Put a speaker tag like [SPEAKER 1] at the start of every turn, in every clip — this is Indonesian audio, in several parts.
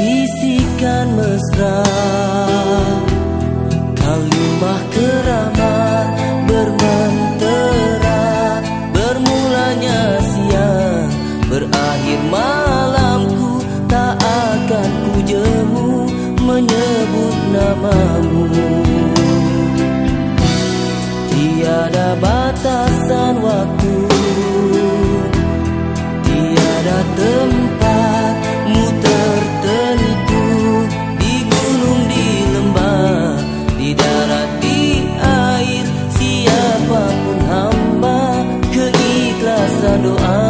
[SPEAKER 1] bisikan mesra. Kalimah keramat bermentera Bermulanya siang berakhir malamku Tak akan ku jemu menyebut namamu. Tiada batasan waktu Tiada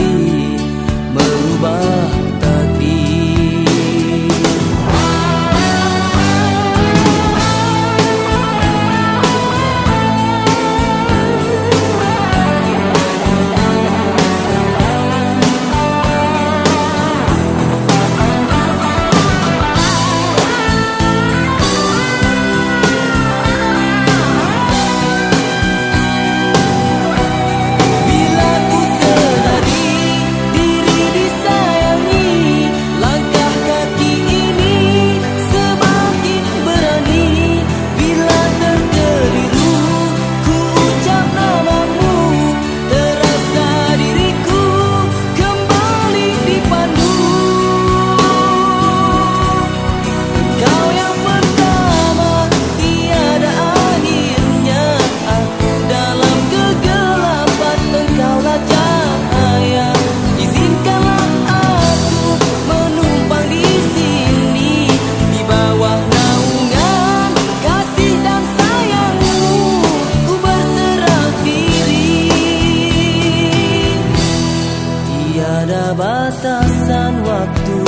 [SPEAKER 1] batasan waktu.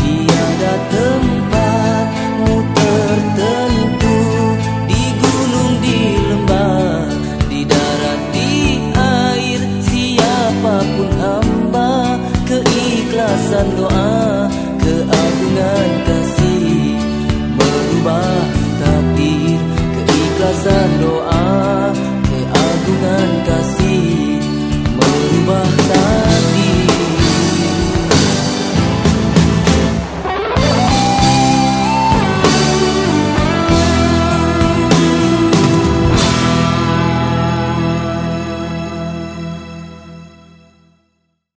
[SPEAKER 1] Tiada tempatmu tertentu Di gunung, di lembah, di darat, di air. Siapa pun hamba, keikhlasan doa love.